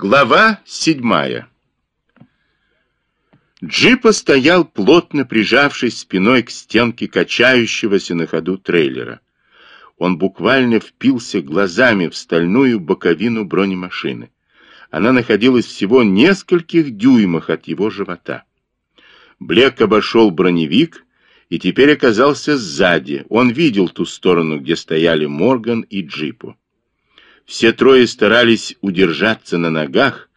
Глава седьмая. Джипа стоял, плотно прижавшись спиной к стенке качающегося на ходу трейлера. Он буквально впился глазами в стальную боковину бронемашины. Она находилась всего нескольких дюймах от его живота. Блек обошел броневик и теперь оказался сзади. Он видел ту сторону, где стояли Морган и Джипу. Все трое старались удержаться на ногах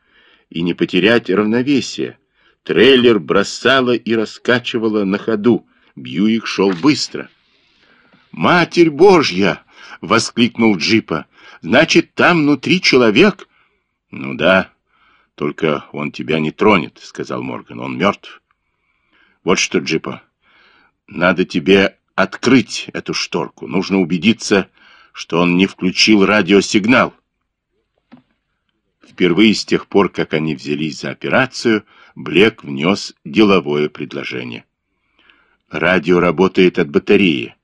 и не потерять равновесие. Трейлер бросало и раскачивало на ходу. Бьюик шел быстро. «Матерь Божья!» — воскликнул Джипа. «Значит, там внутри человек?» «Ну да, только он тебя не тронет», — сказал Морган. «Он мертв». «Вот что, Джипа, надо тебе открыть эту шторку. Нужно убедиться, что он не включил радиосигнал. Впервые с тех пор, как они взялись за операцию, Блек внес деловое предложение. Радио работает от батареи.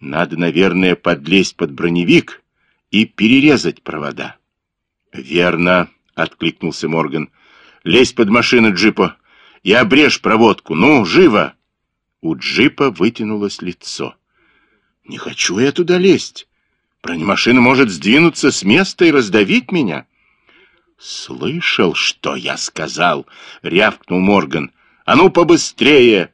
Надо, наверное, подлезть под броневик и перерезать провода. Верно, откликнулся Морган. Лезь под машину джипа и обрежь проводку. Ну, живо! У джипа вытянулось лицо. Не хочу я туда лезть. Бронемашина может сдвинуться с места и раздавить меня. Слышал, что я сказал, рявкнул Морган. А ну побыстрее!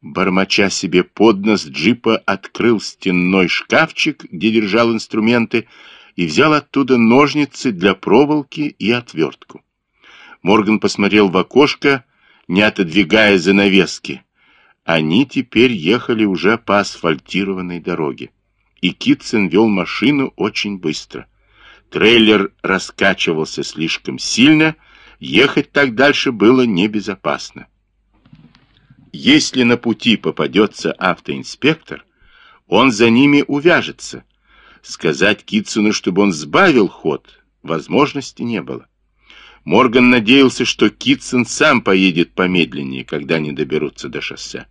Бормоча себе под нос, джипа открыл стенной шкафчик, где держал инструменты, и взял оттуда ножницы для проволоки и отвертку. Морган посмотрел в окошко, не отодвигая занавески. Они теперь ехали уже по асфальтированной дороге и Китсон вел машину очень быстро. Трейлер раскачивался слишком сильно, ехать так дальше было небезопасно. Если на пути попадется автоинспектор, он за ними увяжется. Сказать Китсону, чтобы он сбавил ход, возможности не было. Морган надеялся, что Китсон сам поедет помедленнее, когда они доберутся до шоссе.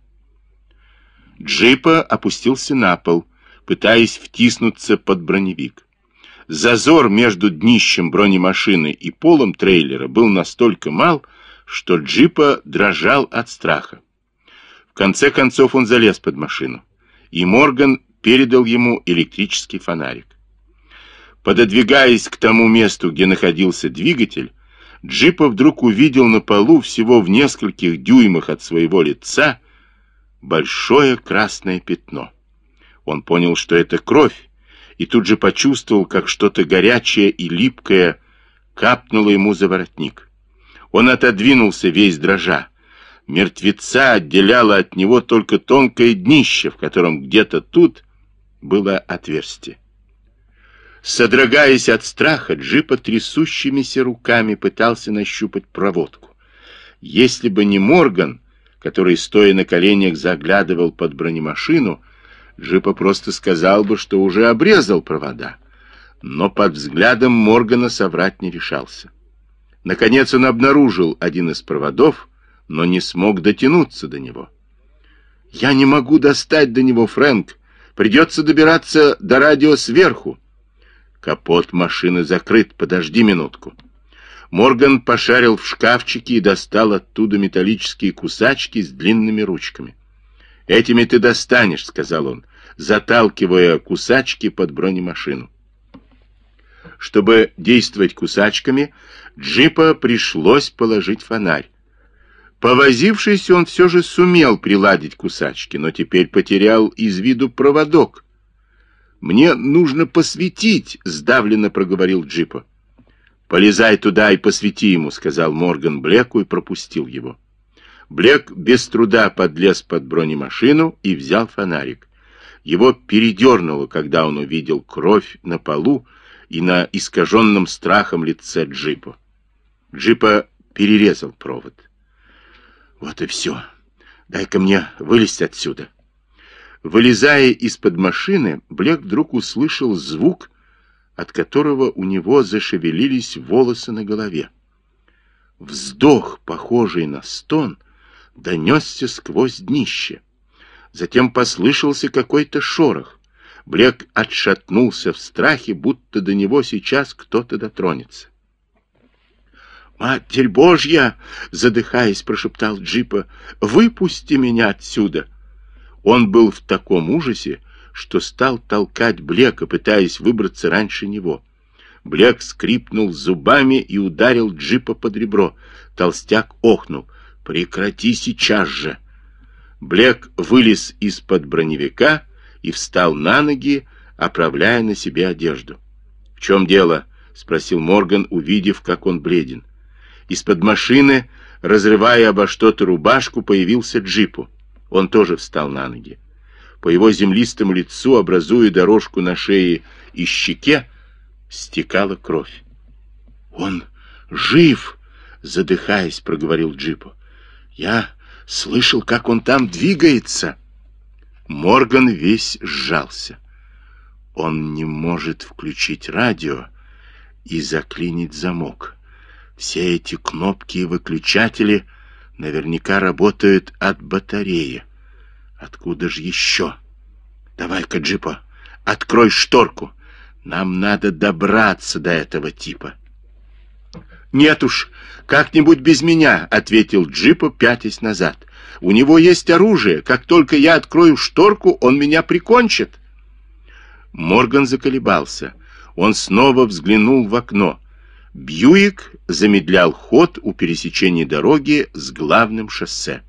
Джипа опустился на пол, пытаясь втиснуться под броневик. Зазор между днищем бронемашины и полом трейлера был настолько мал, что джипа дрожал от страха. В конце концов он залез под машину, и Морган передал ему электрический фонарик. Пододвигаясь к тому месту, где находился двигатель, джипа вдруг увидел на полу всего в нескольких дюймах от своего лица большое красное пятно. Он понял, что это кровь, и тут же почувствовал, как что-то горячее и липкое капнуло ему за воротник. Он отодвинулся весь дрожа. Мертвеца отделяло от него только тонкое днище, в котором где-то тут было отверстие. Содрогаясь от страха, джипа трясущимися руками пытался нащупать проводку. Если бы не Морган, который, стоя на коленях, заглядывал под бронемашину, Джипа просто сказал бы, что уже обрезал провода. Но под взглядом Моргана соврать не решался. Наконец он обнаружил один из проводов, но не смог дотянуться до него. «Я не могу достать до него, Фрэнк. Придется добираться до радио сверху». «Капот машины закрыт. Подожди минутку». Морган пошарил в шкафчике и достал оттуда металлические кусачки с длинными ручками. «Этими ты достанешь», — сказал он, заталкивая кусачки под бронемашину. Чтобы действовать кусачками, джипа пришлось положить фонарь. Повозившись, он все же сумел приладить кусачки, но теперь потерял из виду проводок. «Мне нужно посветить», — сдавленно проговорил джипа. «Полезай туда и посвети ему», — сказал Морган Блеку и пропустил его. Блек без труда подлез под бронемашину и взял фонарик. Его передернуло, когда он увидел кровь на полу и на искаженном страхом лице джипа. Джипа перерезал провод. Вот и все. Дай-ка мне вылезть отсюда. Вылезая из-под машины, Блек вдруг услышал звук, от которого у него зашевелились волосы на голове. Вздох, похожий на стон, донесся сквозь днище. Затем послышался какой-то шорох. Блек отшатнулся в страхе, будто до него сейчас кто-то дотронется. «Матерь Божья!» — задыхаясь, прошептал Джипа. «Выпусти меня отсюда!» Он был в таком ужасе, что стал толкать Блека, пытаясь выбраться раньше него. Блек скрипнул зубами и ударил Джипа под ребро. Толстяк охнул. «Прекрати сейчас же!» Блек вылез из-под броневика и встал на ноги, оправляя на себе одежду. «В чем дело?» — спросил Морган, увидев, как он бледен. Из-под машины, разрывая обо что-то рубашку, появился джипу. Он тоже встал на ноги. По его землистому лицу, образуя дорожку на шее и щеке, стекала кровь. «Он жив!» — задыхаясь, проговорил джипу. «Я слышал, как он там двигается!» Морган весь сжался. Он не может включить радио и заклинить замок. Все эти кнопки и выключатели наверняка работают от батареи. Откуда же еще? Давай-ка, Джипа, открой шторку. Нам надо добраться до этого типа. Нет уж, как-нибудь без меня, ответил Джипа, пятясь назад. У него есть оружие. Как только я открою шторку, он меня прикончит. Морган заколебался. Он снова взглянул в окно. Бьюик замедлял ход у пересечения дороги с главным шоссе.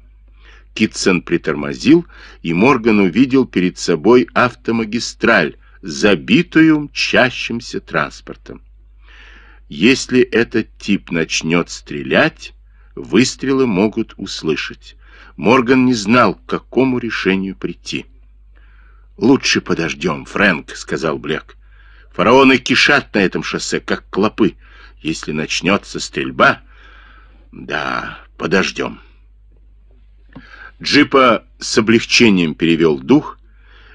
Китсон притормозил, и Морган увидел перед собой автомагистраль, забитую мчащимся транспортом. Если этот тип начнет стрелять, выстрелы могут услышать. Морган не знал, к какому решению прийти. «Лучше подождем, Фрэнк», — сказал Блек. «Фараоны кишат на этом шоссе, как клопы. Если начнется стрельба... Да, подождем. Джипа с облегчением перевел дух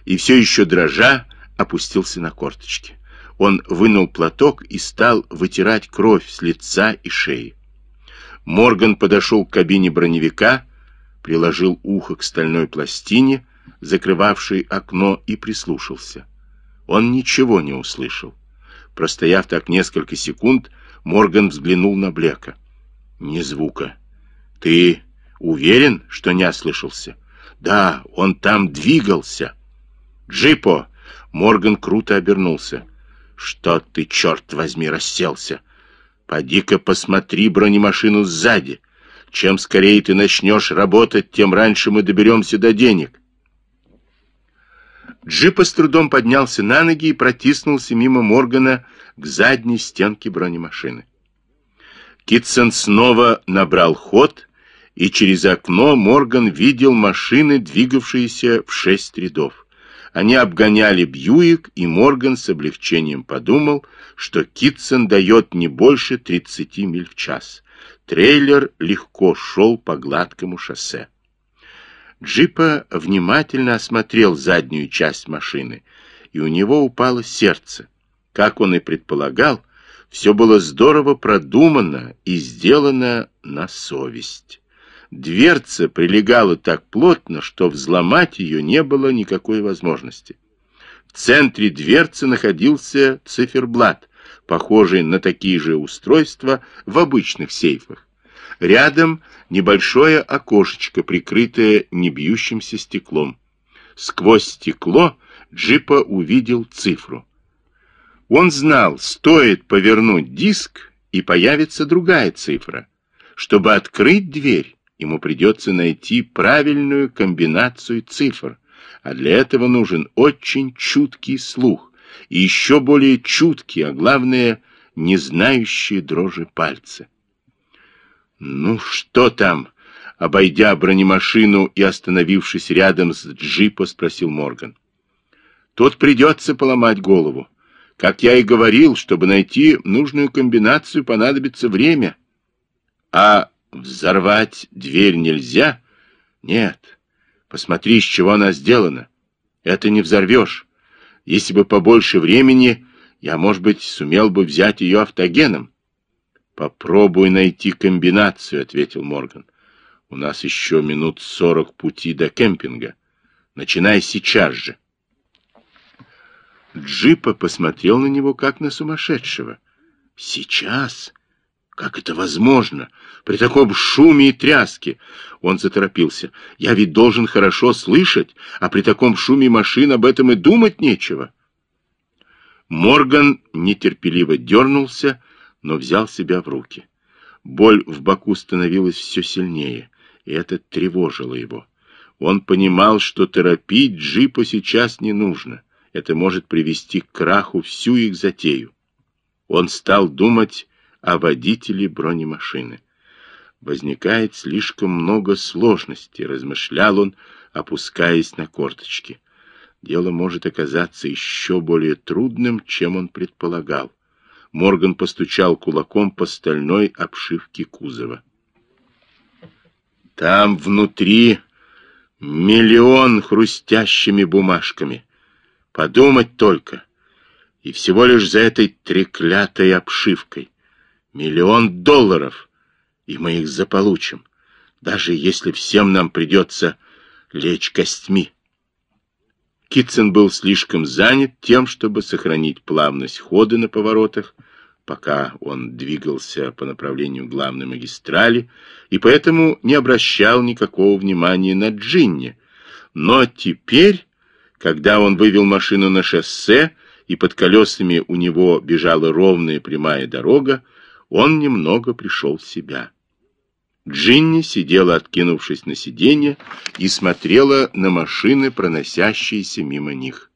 и все еще дрожа опустился на корточки. Он вынул платок и стал вытирать кровь с лица и шеи. Морган подошел к кабине броневика, приложил ухо к стальной пластине, закрывавшей окно, и прислушался. Он ничего не услышал. Простояв так несколько секунд, Морган взглянул на Блека. Ни звука. Ты уверен, что не ослышался? Да, он там двигался. Джипо! Морган круто обернулся. Что ты, черт возьми, расселся? Поди-ка посмотри бронемашину сзади. Чем скорее ты начнешь работать, тем раньше мы доберемся до денег. Джипа с трудом поднялся на ноги и протиснулся мимо Моргана к задней стенке бронемашины. Китсон снова набрал ход, и через окно Морган видел машины, двигавшиеся в шесть рядов. Они обгоняли Бьюик, и Морган с облегчением подумал, что Китсон дает не больше 30 миль в час. Трейлер легко шел по гладкому шоссе. Джипа внимательно осмотрел заднюю часть машины, и у него упало сердце. Как он и предполагал, все было здорово продумано и сделано на совесть. Дверца прилегала так плотно, что взломать ее не было никакой возможности. В центре дверцы находился циферблат, похожий на такие же устройства в обычных сейфах. Рядом небольшое окошечко, прикрытое небьющимся стеклом. Сквозь стекло Джипа увидел цифру. Он знал, стоит повернуть диск, и появится другая цифра. Чтобы открыть дверь, ему придется найти правильную комбинацию цифр, а для этого нужен очень чуткий слух и еще более чуткие, а главное, не знающие дрожи пальцы. «Ну, что там?» Обойдя бронемашину и остановившись рядом с джипо, спросил Морган. «Тут придется поломать голову. Как я и говорил, чтобы найти нужную комбинацию, понадобится время. А взорвать дверь нельзя? Нет. Посмотри, из чего она сделана. Это не взорвешь. Если бы побольше времени, я, может быть, сумел бы взять ее автогеном. «Попробуй найти комбинацию», — ответил Морган. «У нас еще минут сорок пути до кемпинга. Начинай сейчас же». Джипа посмотрел на него, как на сумасшедшего. «Сейчас? Как это возможно? При таком шуме и тряске. Он заторопился. Я ведь должен хорошо слышать, а при таком шуме машин об этом и думать нечего. Морган нетерпеливо дернулся, но взял себя в руки. Боль в боку становилась все сильнее, и это тревожило его. Он понимал, что торопить джипу сейчас не нужно. Это может привести к краху всю их затею. Он стал думать о водителе бронемашины. Возникает слишком много сложностей, размышлял он, опускаясь на корточки. Дело может оказаться еще более трудным, чем он предполагал. Морган постучал кулаком по стальной обшивке кузова. Там внутри миллион хрустящими бумажками. Подумать только. И всего лишь за этой треклятой обшивкой. Миллион долларов, и мы их заполучим, даже если всем нам придется лечь костьми. Китсон был слишком занят тем, чтобы сохранить плавность хода на поворотах, пока он двигался по направлению главной магистрали, и поэтому не обращал никакого внимания на Джинни. Но теперь, когда он вывел машину на шоссе, и под колесами у него бежала ровная прямая дорога, он немного пришел в себя. Джинни сидела, откинувшись на сиденье, и смотрела на машины, проносящиеся мимо них.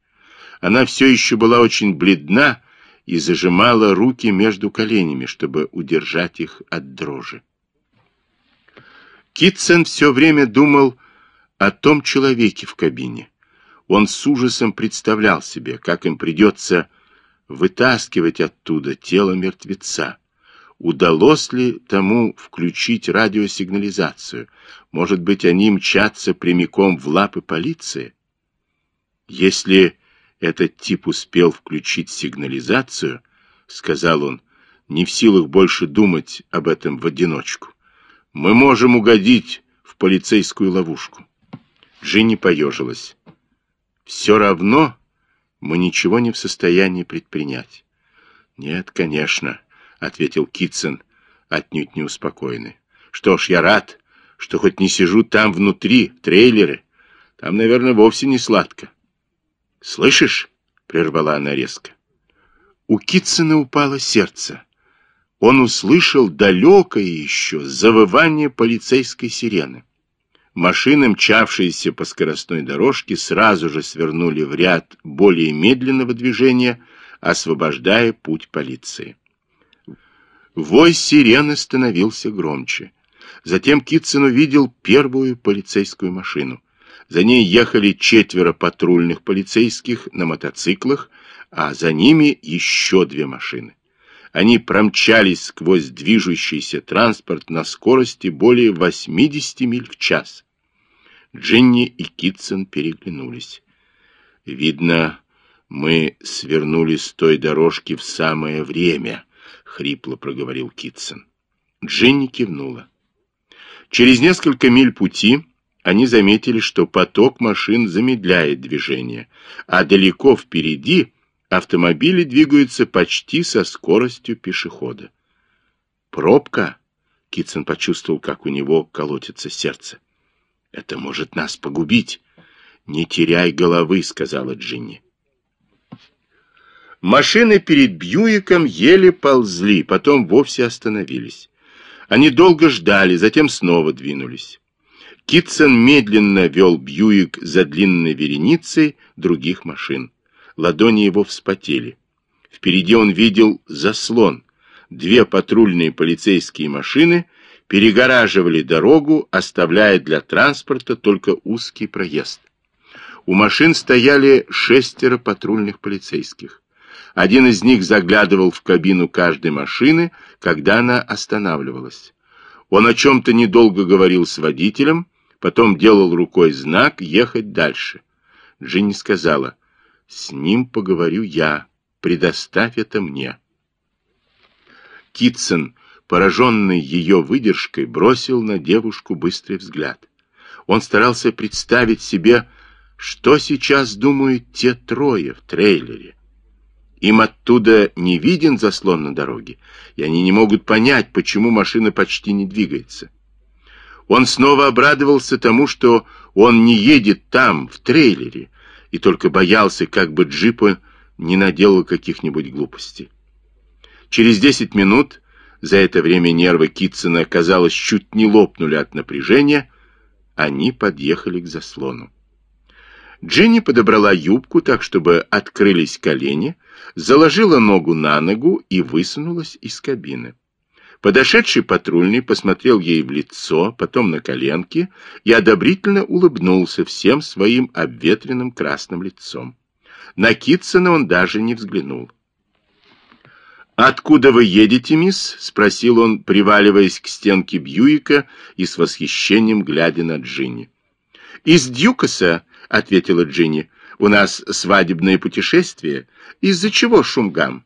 Она все еще была очень бледна и зажимала руки между коленями, чтобы удержать их от дрожи. Китсон все время думал о том человеке в кабине. Он с ужасом представлял себе, как им придется вытаскивать оттуда тело мертвеца удалось ли тому включить радиосигнализацию. Может быть, они мчатся прямиком в лапы полиции? Если этот тип успел включить сигнализацию, сказал он, не в силах больше думать об этом в одиночку. Мы можем угодить в полицейскую ловушку. Джинни поежилась. Все равно мы ничего не в состоянии предпринять. Нет, конечно. — ответил Китсон, отнюдь не успокоенный. «Что ж, я рад, что хоть не сижу там внутри, трейлеры. Там, наверное, вовсе не сладко». «Слышишь?» — прервала она резко. У Китсона упало сердце. Он услышал далекое еще завывание полицейской сирены. Машины, мчавшиеся по скоростной дорожке, сразу же свернули в ряд более медленного движения, освобождая путь полиции. Вой сирены становился громче. Затем Китсон увидел первую полицейскую машину. За ней ехали четверо патрульных полицейских на мотоциклах, а за ними еще две машины. Они промчались сквозь движущийся транспорт на скорости более 80 миль в час. Джинни и Китсон переглянулись. «Видно, мы свернули с той дорожки в самое время», хрипло проговорил Китсон. Джинни кивнула. Через несколько миль пути они заметили, что поток машин замедляет движение, а далеко впереди автомобили двигаются почти со скоростью пешехода. «Пробка?» — Китсон почувствовал, как у него колотится сердце. «Это может нас погубить». «Не теряй головы», — сказала Джинни. Машины перед Бьюиком еле ползли, потом вовсе остановились. Они долго ждали, затем снова двинулись. Китсон медленно вел Бьюик за длинной вереницей других машин. Ладони его вспотели. Впереди он видел заслон. Две патрульные полицейские машины перегораживали дорогу, оставляя для транспорта только узкий проезд. У машин стояли шестеро патрульных полицейских. Один из них заглядывал в кабину каждой машины, когда она останавливалась. Он о чем-то недолго говорил с водителем, потом делал рукой знак ехать дальше. Джинни сказала, «С ним поговорю я, предоставь это мне». Китсон, пораженный ее выдержкой, бросил на девушку быстрый взгляд. Он старался представить себе, что сейчас думают те трое в трейлере. Им оттуда не виден заслон на дороге, и они не могут понять, почему машина почти не двигается. Он снова обрадовался тому, что он не едет там, в трейлере, и только боялся, как бы джипа не наделал каких-нибудь глупостей. Через десять минут, за это время нервы Китсона, казалось, чуть не лопнули от напряжения, они подъехали к заслону. Джинни подобрала юбку так, чтобы открылись колени, заложила ногу на ногу и высунулась из кабины. Подошедший патрульный посмотрел ей в лицо, потом на коленки и одобрительно улыбнулся всем своим обветренным красным лицом. На Китсона он даже не взглянул. «Откуда вы едете, мисс?» — спросил он, приваливаясь к стенке Бьюика и с восхищением глядя на Джинни. «Из Дьюкаса», — ответила Джинни, — «у нас свадебное путешествие. Из-за чего шумгам?»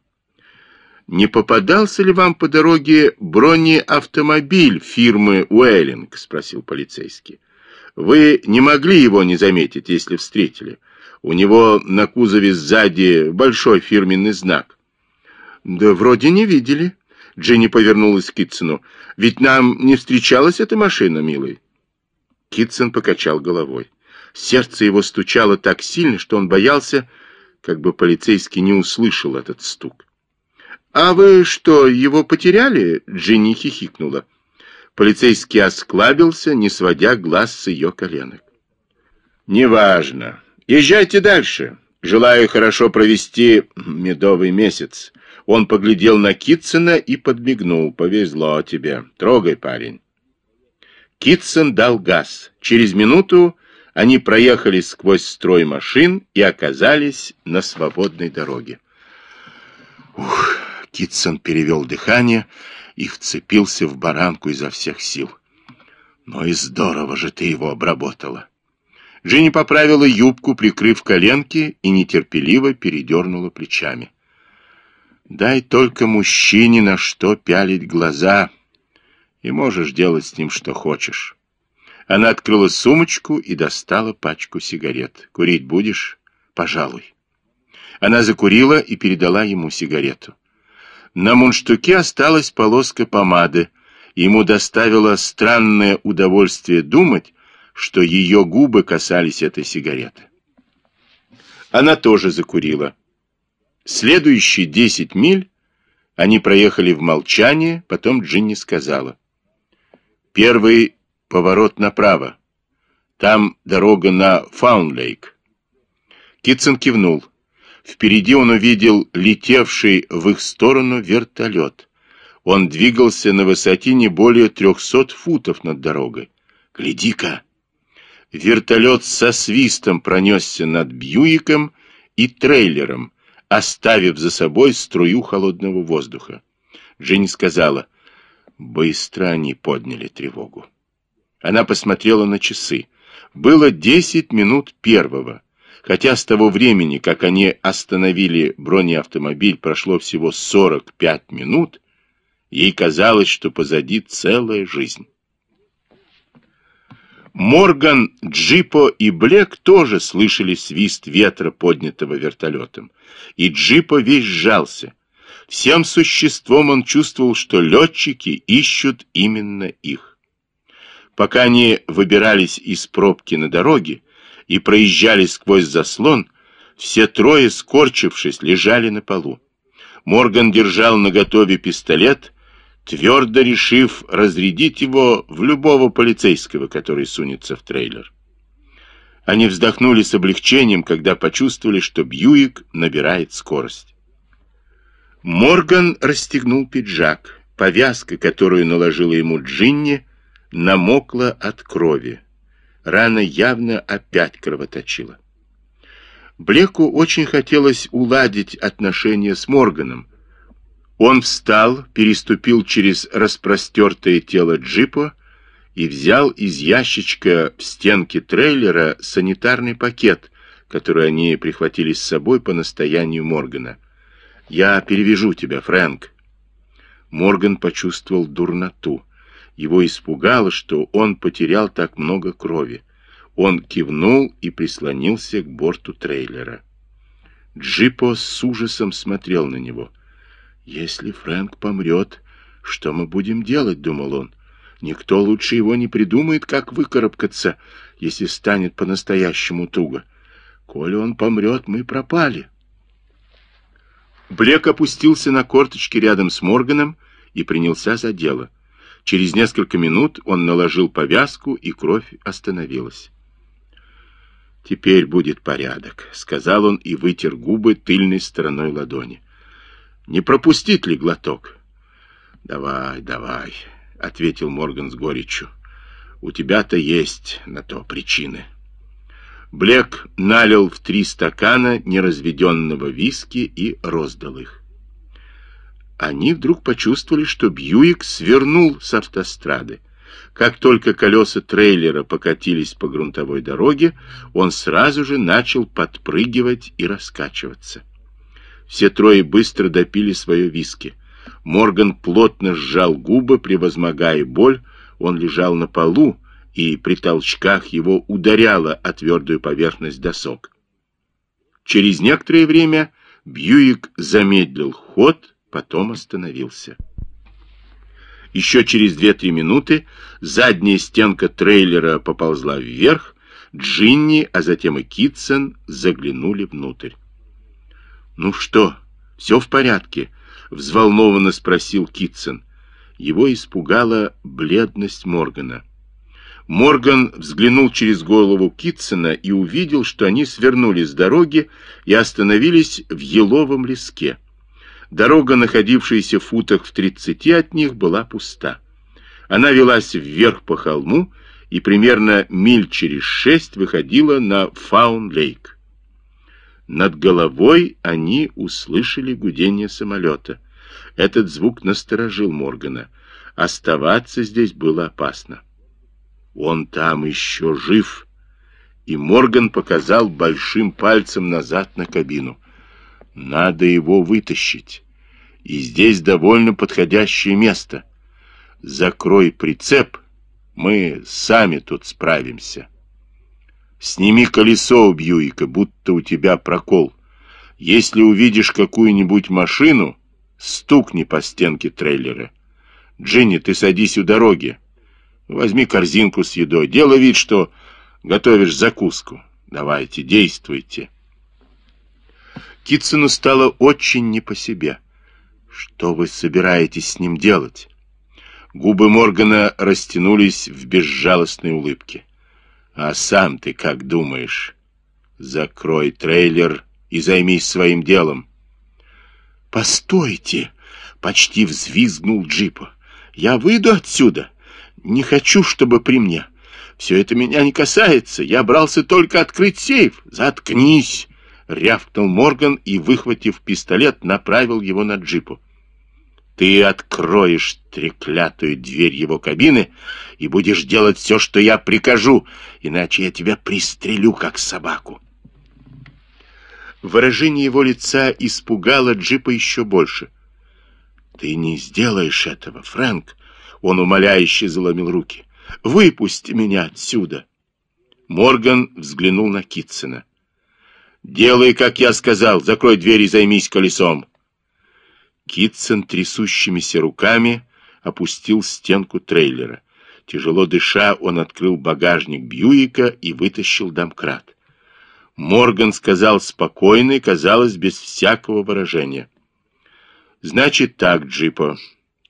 «Не попадался ли вам по дороге бронеавтомобиль фирмы Уэллинг?» — спросил полицейский. «Вы не могли его не заметить, если встретили. У него на кузове сзади большой фирменный знак». «Да вроде не видели». Дженни повернулась к Китсону. «Ведь нам не встречалась эта машина, милый?» Китсон покачал головой. Сердце его стучало так сильно, что он боялся, как бы полицейский не услышал этот стук. «А вы что, его потеряли?» — Дженни хихикнула. Полицейский осклабился, не сводя глаз с ее коленок. «Неважно. Езжайте дальше. Желаю хорошо провести медовый месяц. Он поглядел на Китсона и подмигнул. «Повезло тебе. Трогай, парень». Китсон дал газ. Через минуту они проехали сквозь строй машин и оказались на свободной дороге. Ух, Китсон перевел дыхание и вцепился в баранку изо всех сил. «Ну и здорово же ты его обработала!» Джинни поправила юбку, прикрыв коленки, и нетерпеливо передернула плечами. Дай только мужчине на что пялить глаза, и можешь делать с ним что хочешь. Она открыла сумочку и достала пачку сигарет. «Курить будешь? Пожалуй». Она закурила и передала ему сигарету. На мундштуке осталась полоска помады. Ему доставило странное удовольствие думать, что ее губы касались этой сигареты. Она тоже закурила. Следующие десять миль они проехали в молчание, потом Джинни сказала. Первый поворот направо. Там дорога на Фаунлейк. Китсон кивнул. Впереди он увидел летевший в их сторону вертолет. Он двигался на высоте не более трехсот футов над дорогой. «Гляди-ка!» Вертолет со свистом пронесся над Бьюиком и трейлером, оставив за собой струю холодного воздуха. Джинни сказала, быстро они подняли тревогу. Она посмотрела на часы. Было десять минут первого, хотя с того времени, как они остановили бронеавтомобиль, прошло всего сорок пять минут, ей казалось, что позади целая жизнь. Морган, Джипо и Блек тоже слышали свист ветра, поднятого вертолетом. И Джипо весь сжался. Всем существом он чувствовал, что летчики ищут именно их. Пока они выбирались из пробки на дороге и проезжали сквозь заслон, все трое, скорчившись, лежали на полу. Морган держал наготове пистолет твердо решив разрядить его в любого полицейского, который сунется в трейлер. Они вздохнули с облегчением, когда почувствовали, что Бьюик набирает скорость. Морган расстегнул пиджак. Повязка, которую наложила ему Джинни, намокла от крови. Рана явно опять кровоточила. Блеку очень хотелось уладить отношения с Морганом, он встал, переступил через распростертое тело джипа и взял из ящичка в стенке трейлера санитарный пакет, который они прихватили с собой по настоянию Моргана. «Я перевяжу тебя, Фрэнк». Морган почувствовал дурноту. Его испугало, что он потерял так много крови. Он кивнул и прислонился к борту трейлера. Джипо с ужасом смотрел на него. «Если Фрэнк помрет, что мы будем делать?» — думал он. «Никто лучше его не придумает, как выкарабкаться, если станет по-настоящему туго. Коли он помрет, мы пропали». Блек опустился на корточки рядом с Морганом и принялся за дело. Через несколько минут он наложил повязку, и кровь остановилась. «Теперь будет порядок», — сказал он и вытер губы тыльной стороной ладони. «Не пропустить ли глоток?» «Давай, давай», — ответил Морган с горечью. «У тебя-то есть на то причины». Блек налил в три стакана неразведенного виски и роздал их. Они вдруг почувствовали, что Бьюик свернул с автострады. Как только колеса трейлера покатились по грунтовой дороге, он сразу же начал подпрыгивать и раскачиваться. Все трое быстро допили свое виски. Морган плотно сжал губы, превозмогая боль. Он лежал на полу, и при толчках его ударяло о твердую поверхность досок. Через некоторое время Бьюик замедлил ход, потом остановился. Еще через 2-3 минуты задняя стенка трейлера поползла вверх, Джинни, а затем и Китсон заглянули внутрь. «Ну что, все в порядке?» — взволнованно спросил Китсон. Его испугала бледность Моргана. Морган взглянул через голову Китсона и увидел, что они свернули с дороги и остановились в еловом леске. Дорога, находившаяся в футах в тридцати от них, была пуста. Она велась вверх по холму и примерно миль через шесть выходила на Фаун-Лейк. Над головой они услышали гудение самолета. Этот звук насторожил Моргана. Оставаться здесь было опасно. Он там еще жив. И Морган показал большим пальцем назад на кабину. Надо его вытащить. И здесь довольно подходящее место. Закрой прицеп, мы сами тут справимся. Сними колесо у Бьюика, будто у тебя прокол. Если увидишь какую-нибудь машину, стукни по стенке трейлера. Джинни, ты садись у дороги. Возьми корзинку с едой. Делай вид, что готовишь закуску. Давайте, действуйте. Китсону стало очень не по себе. Что вы собираетесь с ним делать? Губы Моргана растянулись в безжалостной улыбке. А сам ты как думаешь? Закрой трейлер и займись своим делом. Постойте, почти взвизгнул Джипа. Я выйду отсюда. Не хочу, чтобы при мне. Все это меня не касается. Я брался только открыть сейф. Заткнись рявкнул Морган и, выхватив пистолет, направил его на джипу. Ты откроешь треклятую дверь его кабины и будешь делать все, что я прикажу, иначе я тебя пристрелю, как собаку. Выражение его лица испугало джипа еще больше. «Ты не сделаешь этого, Фрэнк!» Он умоляюще заломил руки. «Выпусти меня отсюда!» Морган взглянул на Китсона. «Делай, как я сказал. Закрой дверь и займись колесом». Китсон трясущимися руками опустил стенку трейлера. Тяжело дыша, он открыл багажник Бьюика и вытащил домкрат. Морган сказал спокойно и, казалось, без всякого выражения. «Значит так, Джипо,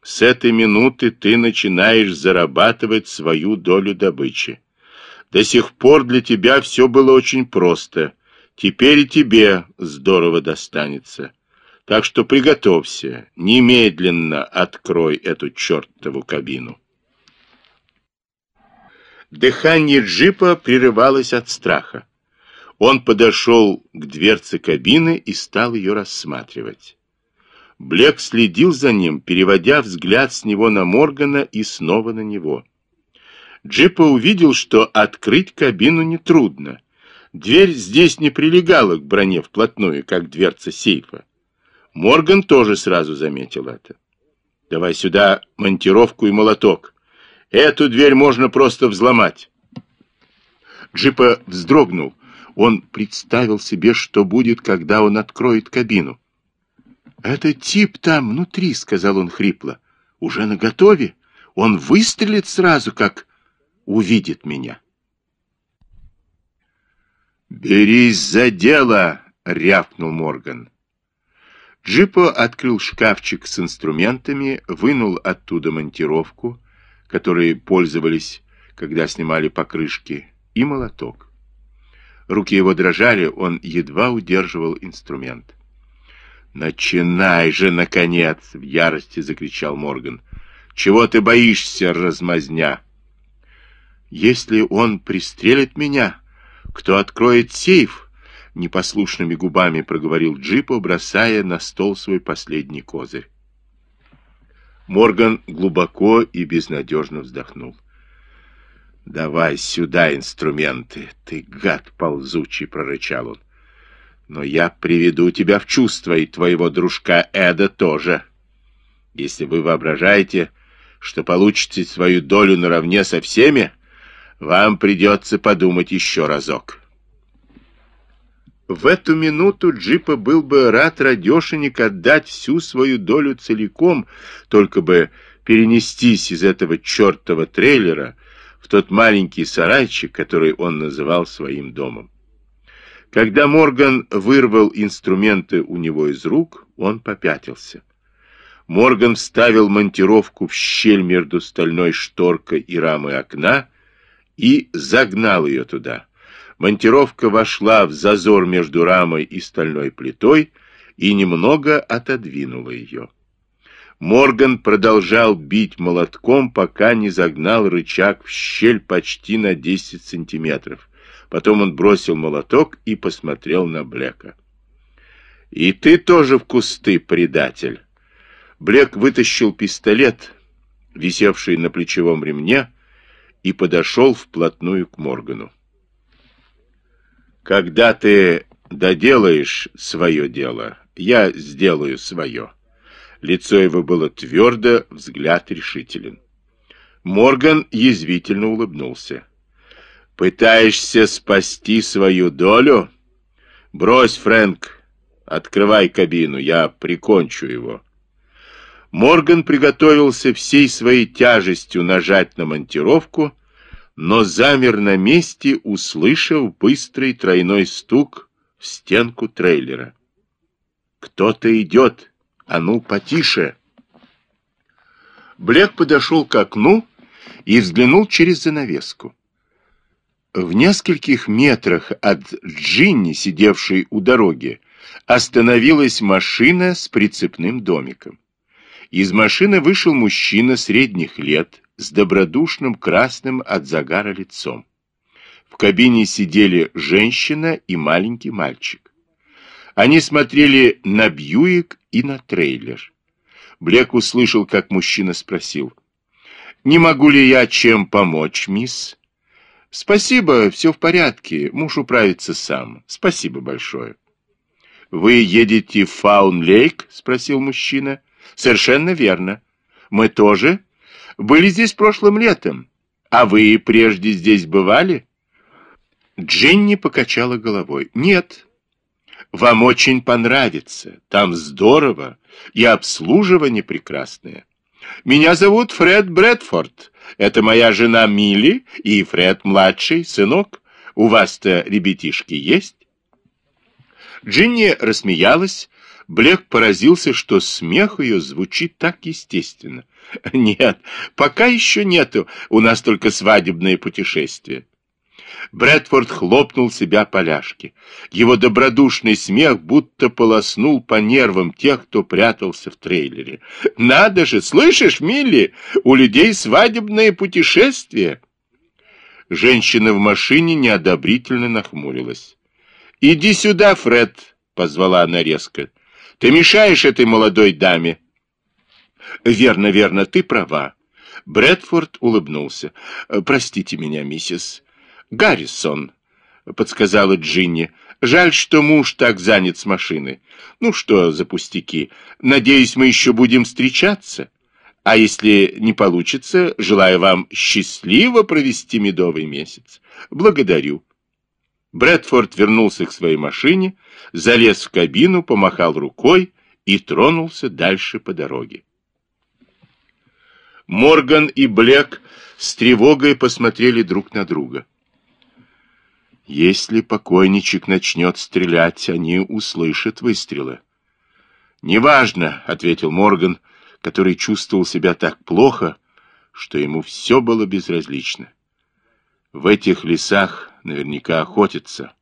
с этой минуты ты начинаешь зарабатывать свою долю добычи. До сих пор для тебя все было очень просто. Теперь тебе здорово достанется. Так что приготовься, немедленно открой эту чертову кабину. Дыхание джипа прерывалось от страха. Он подошел к дверце кабины и стал ее рассматривать. Блек следил за ним, переводя взгляд с него на Моргана и снова на него. Джипа увидел, что открыть кабину нетрудно. Дверь здесь не прилегала к броне вплотную, как дверца сейфа. Морган тоже сразу заметил это. «Давай сюда монтировку и молоток. Эту дверь можно просто взломать». Джипа вздрогнул. Он представил себе, что будет, когда он откроет кабину. «Это тип там внутри», — сказал он хрипло. «Уже наготове. Он выстрелит сразу, как увидит меня». «Берись за дело!» — рявкнул Морган. Джипо открыл шкафчик с инструментами, вынул оттуда монтировку, которой пользовались, когда снимали покрышки, и молоток. Руки его дрожали, он едва удерживал инструмент. «Начинай же, наконец!» — в ярости закричал Морган. «Чего ты боишься, размазня?» «Если он пристрелит меня, кто откроет сейф?» Непослушными губами проговорил Джипо, бросая на стол свой последний козырь. Морган глубоко и безнадежно вздохнул. «Давай сюда инструменты, ты гад ползучий!» — прорычал он. «Но я приведу тебя в чувство, и твоего дружка Эда тоже. Если вы воображаете, что получите свою долю наравне со всеми, вам придется подумать еще разок». В эту минуту Джипа был бы рад радешенек отдать всю свою долю целиком, только бы перенестись из этого чертова трейлера в тот маленький сарайчик, который он называл своим домом. Когда Морган вырвал инструменты у него из рук, он попятился. Морган вставил монтировку в щель между стальной шторкой и рамой окна и загнал ее туда. Монтировка вошла в зазор между рамой и стальной плитой и немного отодвинула ее. Морган продолжал бить молотком, пока не загнал рычаг в щель почти на 10 сантиметров. Потом он бросил молоток и посмотрел на Блека. «И ты тоже в кусты, предатель!» Блек вытащил пистолет, висевший на плечевом ремне, и подошел вплотную к Моргану. «Когда ты доделаешь свое дело, я сделаю свое». Лицо его было твердо, взгляд решителен. Морган язвительно улыбнулся. «Пытаешься спасти свою долю? Брось, Фрэнк, открывай кабину, я прикончу его». Морган приготовился всей своей тяжестью нажать на монтировку, но замер на месте, услышав быстрый тройной стук в стенку трейлера. «Кто-то идет!» «А ну, потише!» Блек подошел к окну и взглянул через занавеску. В нескольких метрах от Джинни, сидевшей у дороги, остановилась машина с прицепным домиком. Из машины вышел мужчина средних лет с добродушным красным от загара лицом. В кабине сидели женщина и маленький мальчик. Они смотрели на Бьюик и на трейлер. Блек услышал, как мужчина спросил. «Не могу ли я чем помочь, мисс?» «Спасибо, все в порядке. Муж управится сам. Спасибо большое». «Вы едете в Фаун-Лейк?» — спросил мужчина. «Совершенно верно. Мы тоже. Были здесь прошлым летом. А вы прежде здесь бывали?» Джинни покачала головой. «Нет, вам очень понравится. Там здорово и обслуживание прекрасное. Меня зовут Фред Брэдфорд. Это моя жена Милли и Фред младший, сынок. У вас-то ребятишки есть?» Джинни рассмеялась. Блек поразился, что смех ее звучит так естественно. «Нет, пока еще нету. У нас только свадебное путешествие». Брэдфорд хлопнул себя по ляжке. Его добродушный смех будто полоснул по нервам тех, кто прятался в трейлере. «Надо же, слышишь, Милли, у людей свадебное путешествие!» Женщина в машине неодобрительно нахмурилась. «Иди сюда, Фред!» — позвала она резко. «Ты мешаешь этой молодой даме!» «Верно, верно, ты права». Брэдфорд улыбнулся. «Простите меня, миссис. Гаррисон, подсказала Джинни. Жаль, что муж так занят с машиной. Ну что за пустяки. Надеюсь, мы еще будем встречаться. А если не получится, желаю вам счастливо провести медовый месяц. Благодарю. Брэдфорд вернулся к своей машине, залез в кабину, помахал рукой и тронулся дальше по дороге. Морган и Блек с тревогой посмотрели друг на друга. Если покойничек начнет стрелять, они услышат выстрелы. «Неважно», — ответил Морган, который чувствовал себя так плохо, что ему все было безразлично. «В этих лесах наверняка охотятся.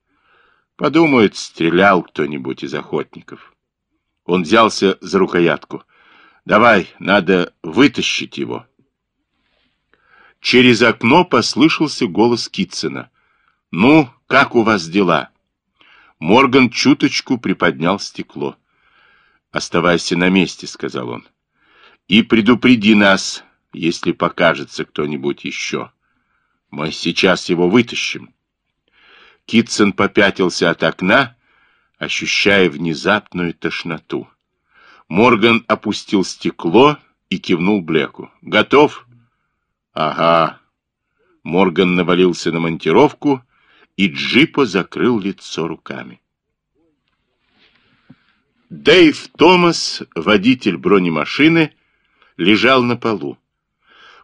Подумают, стрелял кто-нибудь из охотников». Он взялся за рукоятку. «Давай, надо вытащить его». Через окно послышался голос Китсона. «Ну, как у вас дела?» Морган чуточку приподнял стекло. «Оставайся на месте», — сказал он. «И предупреди нас, если покажется кто-нибудь еще. Мы сейчас его вытащим». Китсон попятился от окна, ощущая внезапную тошноту. Морган опустил стекло и кивнул Блеку. «Готов?» «Ага». Морган навалился на монтировку и Джипо закрыл лицо руками. Дэйв Томас, водитель бронемашины, лежал на полу.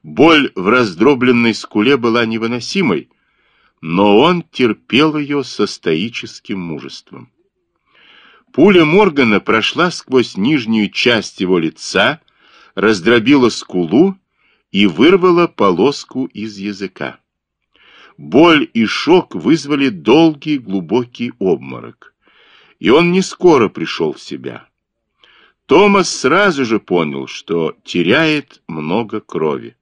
Боль в раздробленной скуле была невыносимой, но он терпел ее со стоическим мужеством. Пуля Моргана прошла сквозь нижнюю часть его лица, раздробила скулу и вырвала полоску из языка. Боль и шок вызвали долгий глубокий обморок, и он не скоро пришел в себя. Томас сразу же понял, что теряет много крови.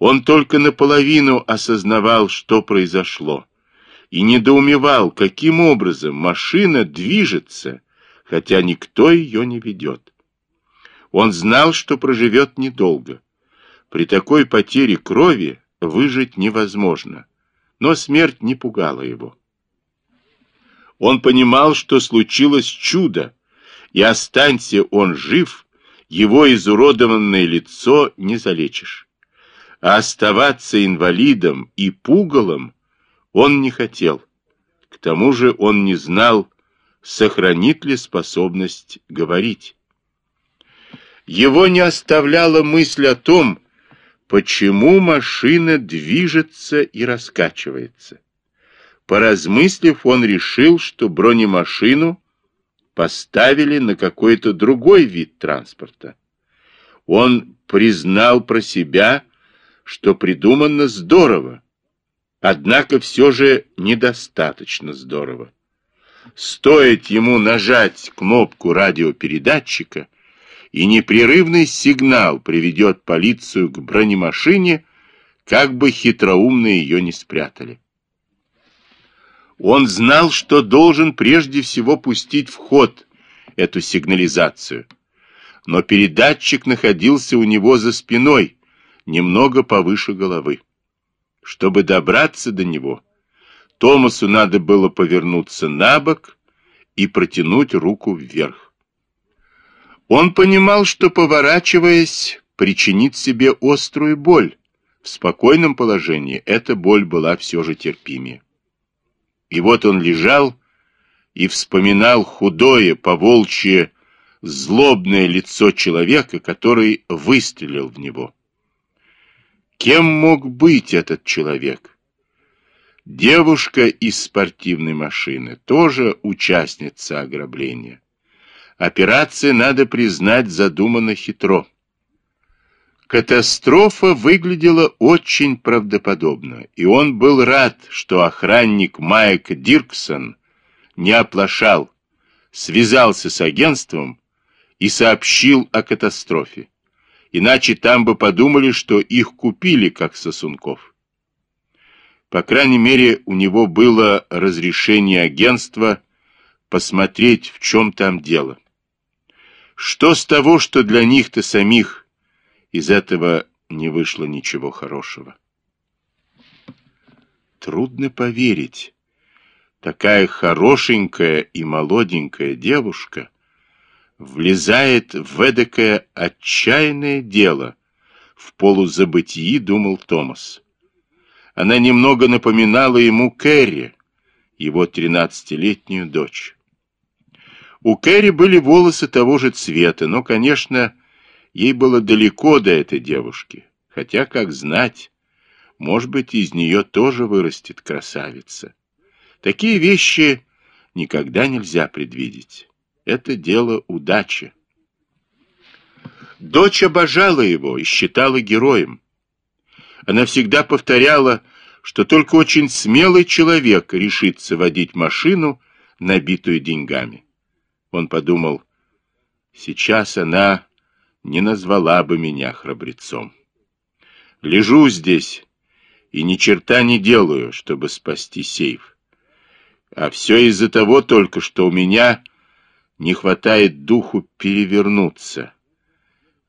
Он только наполовину осознавал, что произошло, и недоумевал, каким образом машина движется, хотя никто ее не ведет. Он знал, что проживет недолго. При такой потере крови выжить невозможно но смерть не пугала его. Он понимал, что случилось чудо, и останься он жив, его изуродованное лицо не залечишь. А оставаться инвалидом и пугалом он не хотел. К тому же он не знал, сохранит ли способность говорить. Его не оставляла мысль о том, почему машина движется и раскачивается. Поразмыслив, он решил, что бронемашину поставили на какой-то другой вид транспорта. Он признал про себя, что придумано здорово, однако все же недостаточно здорово. Стоит ему нажать кнопку радиопередатчика — и непрерывный сигнал приведет полицию к бронемашине, как бы хитроумно ее не спрятали. Он знал, что должен прежде всего пустить в ход эту сигнализацию, но передатчик находился у него за спиной, немного повыше головы. Чтобы добраться до него, Томасу надо было повернуться на бок и протянуть руку вверх. Он понимал, что, поворачиваясь, причинит себе острую боль. В спокойном положении эта боль была все же терпимее. И вот он лежал и вспоминал худое, поволчье, злобное лицо человека, который выстрелил в него. Кем мог быть этот человек? Девушка из спортивной машины, тоже участница ограбления. Операция, надо признать, задумана хитро. Катастрофа выглядела очень правдоподобно, и он был рад, что охранник Майк Дирксон не оплошал, связался с агентством и сообщил о катастрофе. Иначе там бы подумали, что их купили, как сосунков. По крайней мере, у него было разрешение агентства посмотреть, в чем там дело. Что с того, что для них-то самих из этого не вышло ничего хорошего? Трудно поверить. Такая хорошенькая и молоденькая девушка влезает в эдакое отчаянное дело. В полузабытии думал Томас. Она немного напоминала ему Кэрри, его тринадцатилетнюю дочь. У Кэрри были волосы того же цвета, но, конечно, ей было далеко до этой девушки. Хотя, как знать, может быть, из нее тоже вырастет красавица. Такие вещи никогда нельзя предвидеть. Это дело удачи. Дочь обожала его и считала героем. Она всегда повторяла, что только очень смелый человек решится водить машину, набитую деньгами. Он подумал, сейчас она не назвала бы меня храбрецом. Лежу здесь и ни черта не делаю, чтобы спасти сейф. А все из-за того только, что у меня не хватает духу перевернуться.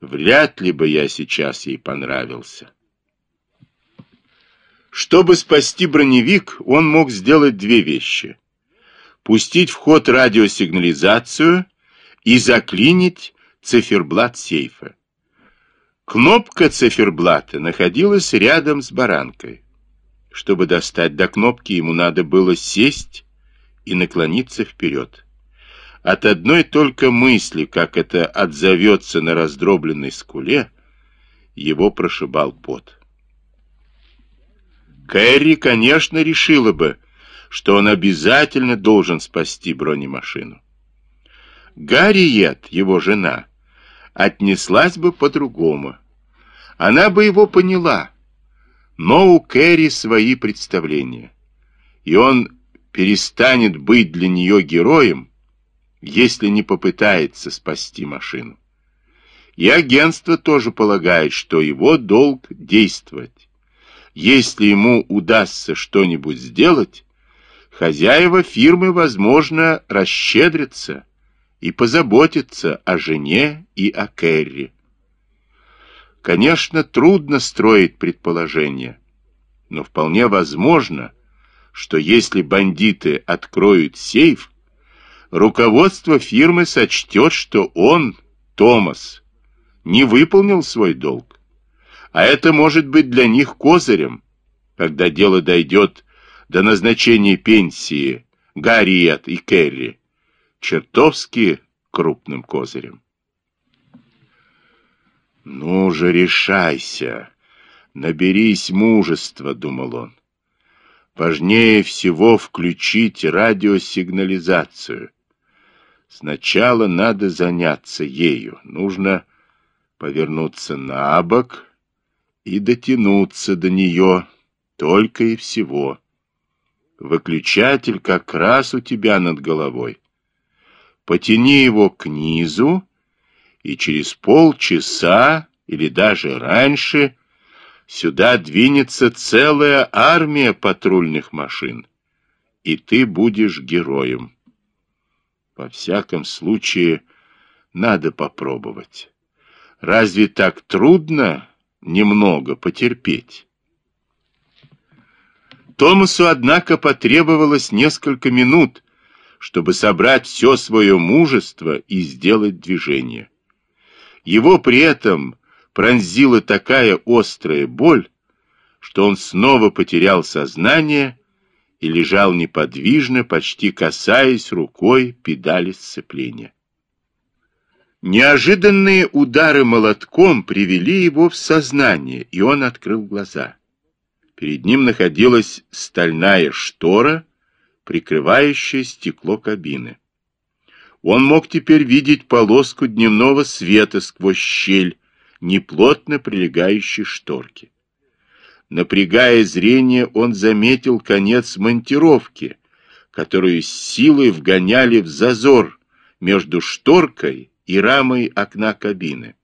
Вряд ли бы я сейчас ей понравился. Чтобы спасти броневик, он мог сделать две вещи. Пустить в ход радиосигнализацию и заклинить циферблат сейфа. Кнопка циферблата находилась рядом с баранкой. Чтобы достать до кнопки, ему надо было сесть и наклониться вперед. От одной только мысли, как это отзовется на раздробленной скуле, его прошибал пот. Кэрри, конечно, решила бы, что он обязательно должен спасти бронемашину. Гарриет, его жена, отнеслась бы по-другому. Она бы его поняла, но у Кэрри свои представления, и он перестанет быть для нее героем, если не попытается спасти машину. И агентство тоже полагает, что его долг действовать. Если ему удастся что-нибудь сделать, хозяева фирмы, возможно, расщедрятся и позаботятся о жене и о Кэрри. Конечно, трудно строить предположения, но вполне возможно, что если бандиты откроют сейф, руководство фирмы сочтет, что он, Томас, не выполнил свой долг. А это может быть для них козырем, когда дело дойдет до назначения пенсии Гарриет и Керри, чертовски крупным козырем. «Ну же, решайся, наберись мужества», — думал он. «Важнее всего включить радиосигнализацию. Сначала надо заняться ею. Нужно повернуться на бок и дотянуться до нее, только и всего. Выключатель как раз у тебя над головой. Потяни его к низу, и через полчаса или даже раньше сюда двинется целая армия патрульных машин, и ты будешь героем. Во всяком случае, надо попробовать. Разве так трудно немного потерпеть? Томасу, однако, потребовалось несколько минут, чтобы собрать все свое мужество и сделать движение. Его при этом пронзила такая острая боль, что он снова потерял сознание и лежал неподвижно, почти касаясь рукой педали сцепления. Неожиданные удары молотком привели его в сознание, и он открыл глаза. Перед ним находилась стальная штора, прикрывающая стекло кабины. Он мог теперь видеть полоску дневного света сквозь щель, неплотно прилегающей шторки. Напрягая зрение, он заметил конец монтировки, которую с силой вгоняли в зазор между шторкой и рамой окна кабины.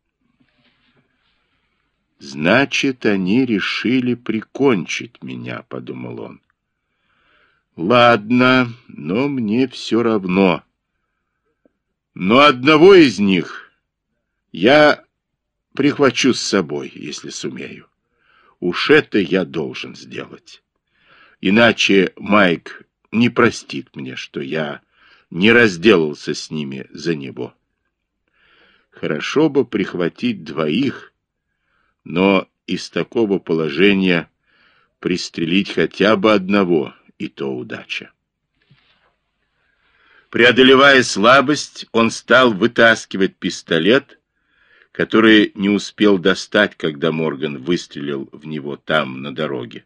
«Значит, они решили прикончить меня», — подумал он. «Ладно, но мне все равно. Но одного из них я прихвачу с собой, если сумею. Уж это я должен сделать. Иначе Майк не простит мне, что я не разделался с ними за него. Хорошо бы прихватить двоих, но из такого положения пристрелить хотя бы одного, и то удача. Преодолевая слабость, он стал вытаскивать пистолет, который не успел достать, когда Морган выстрелил в него там, на дороге.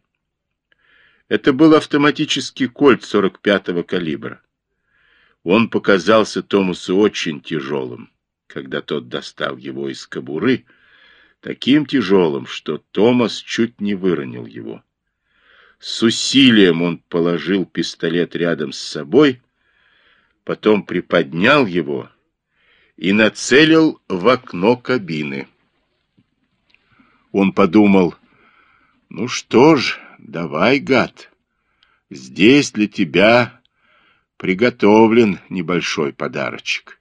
Это был автоматический кольт 45-го калибра. Он показался Томасу очень тяжелым, когда тот достал его из кобуры, таким тяжелым, что Томас чуть не выронил его. С усилием он положил пистолет рядом с собой, потом приподнял его и нацелил в окно кабины. Он подумал, ну что ж, давай, гад, здесь для тебя приготовлен небольшой подарочек.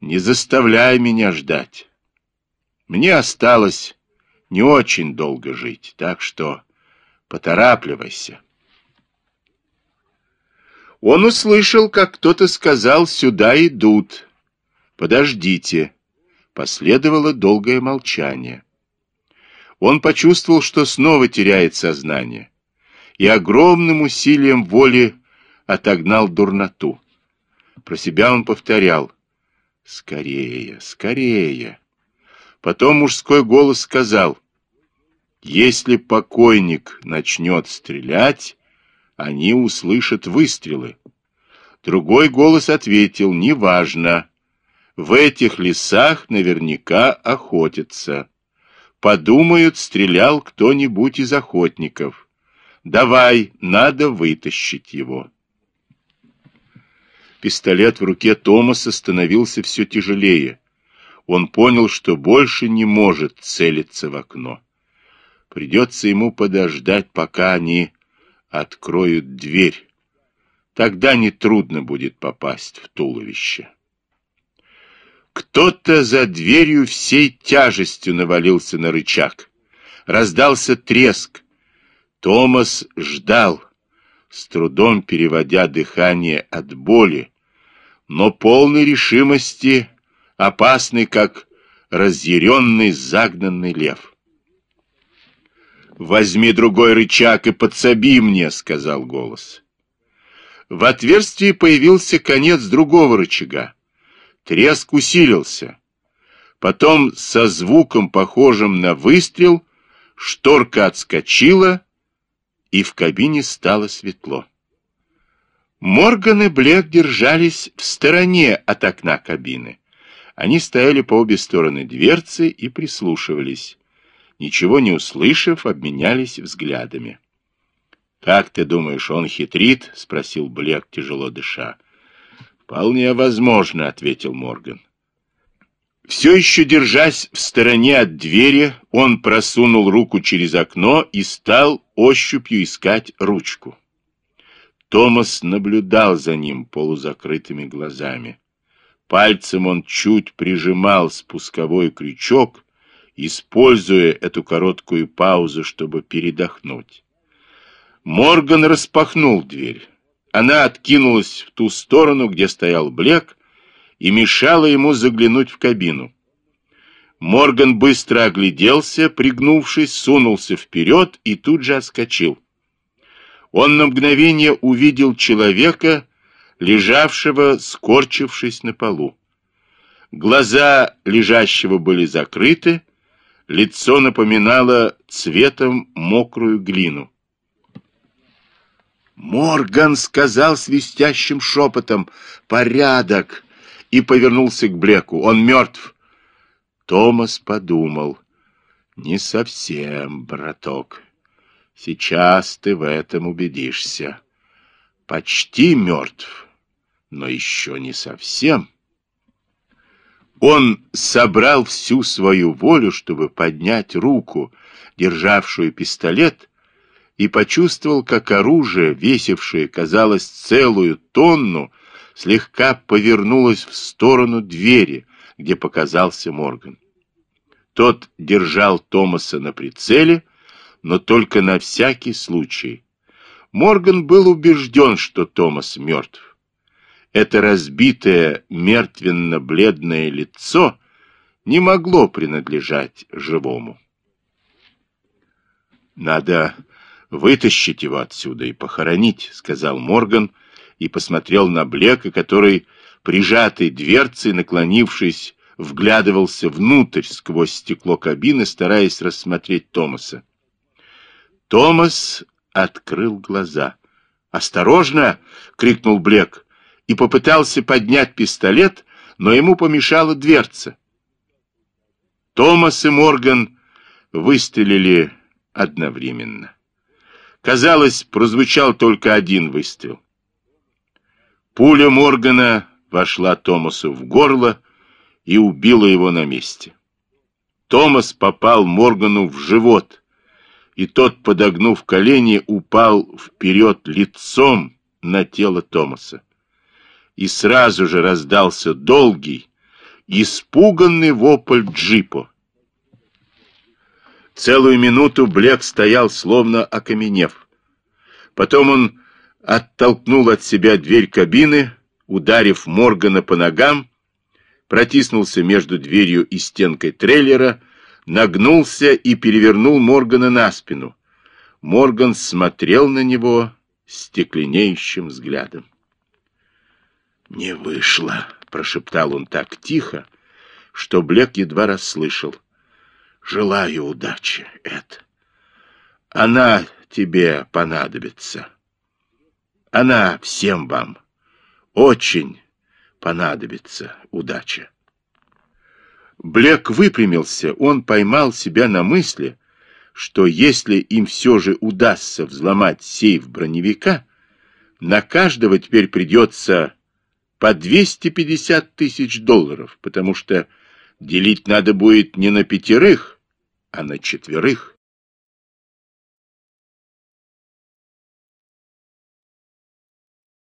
Не заставляй меня ждать. Мне осталось не очень долго жить, так что поторапливайся. Он услышал, как кто-то сказал «сюда идут». «Подождите». Последовало долгое молчание. Он почувствовал, что снова теряет сознание, и огромным усилием воли отогнал дурноту. Про себя он повторял «Скорее, скорее». Потом мужской голос сказал «Если покойник начнет стрелять, они услышат выстрелы». Другой голос ответил «Неважно, в этих лесах наверняка охотятся. Подумают, стрелял кто-нибудь из охотников. Давай, надо вытащить его». Пистолет в руке Томаса становился все тяжелее. Он понял, что больше не может целиться в окно. Придется ему подождать, пока они откроют дверь. Тогда нетрудно будет попасть в туловище. Кто-то за дверью всей тяжестью навалился на рычаг. Раздался треск. Томас ждал с трудом переводя дыхание от боли, но полной решимости, опасный, как разъяренный загнанный лев. «Возьми другой рычаг и подсоби мне», — сказал голос. В отверстии появился конец другого рычага. Треск усилился. Потом со звуком, похожим на выстрел, шторка отскочила, и в кабине стало светло. Морган и Блек держались в стороне от окна кабины. Они стояли по обе стороны дверцы и прислушивались. Ничего не услышав, обменялись взглядами. «Как ты думаешь, он хитрит?» — спросил Блек, тяжело дыша. «Вполне возможно», — ответил Морган. Все еще держась в стороне от двери, он просунул руку через окно и стал ощупью искать ручку. Томас наблюдал за ним полузакрытыми глазами. Пальцем он чуть прижимал спусковой крючок, используя эту короткую паузу, чтобы передохнуть. Морган распахнул дверь. Она откинулась в ту сторону, где стоял Блек, и мешала ему заглянуть в кабину. Морган быстро огляделся, пригнувшись, сунулся вперед и тут же отскочил. Он на мгновение увидел человека, лежавшего, скорчившись на полу. Глаза лежащего были закрыты, лицо напоминало цветом мокрую глину. Морган сказал свистящим шепотом «Порядок!» и повернулся к Блеку. «Он мертв!» Томас подумал. «Не совсем, браток. Сейчас ты в этом убедишься. Почти мертв, но еще не совсем». Он собрал всю свою волю, чтобы поднять руку, державшую пистолет, и почувствовал, как оружие, весившее, казалось, целую тонну, слегка повернулось в сторону двери, где показался Морган. Тот держал Томаса на прицеле, но только на всякий случай. Морган был убежден, что Томас мертв. Это разбитое мертвенно-бледное лицо не могло принадлежать живому. «Надо вытащить его отсюда и похоронить», — сказал Морган, и посмотрел на Блека, который, прижатый дверцей, наклонившись, вглядывался внутрь сквозь стекло кабины, стараясь рассмотреть Томаса. Томас открыл глаза. «Осторожно!» — крикнул Блек и попытался поднять пистолет, но ему помешала дверца. Томас и Морган выстрелили одновременно. Казалось, прозвучал только один выстрел. Пуля Моргана вошла Томасу в горло и убила его на месте. Томас попал Моргану в живот, и тот, подогнув колени, упал вперед лицом на тело Томаса. И сразу же раздался долгий, испуганный вопль джипа. Целую минуту Блек стоял, словно окаменев. Потом он оттолкнул от себя дверь кабины, ударив Моргана по ногам, протиснулся между дверью и стенкой трейлера, нагнулся и перевернул Моргана на спину. Морган смотрел на него стекленеющим взглядом. «Не вышло», — прошептал он так тихо, что Блек едва расслышал. Желаю удачи, Эд. Она тебе понадобится. Она всем вам очень понадобится удача. Блек выпрямился, он поймал себя на мысли, что если им все же удастся взломать сейф броневика, на каждого теперь придется по 250 тысяч долларов, потому что делить надо будет не на пятерых, а на четверых.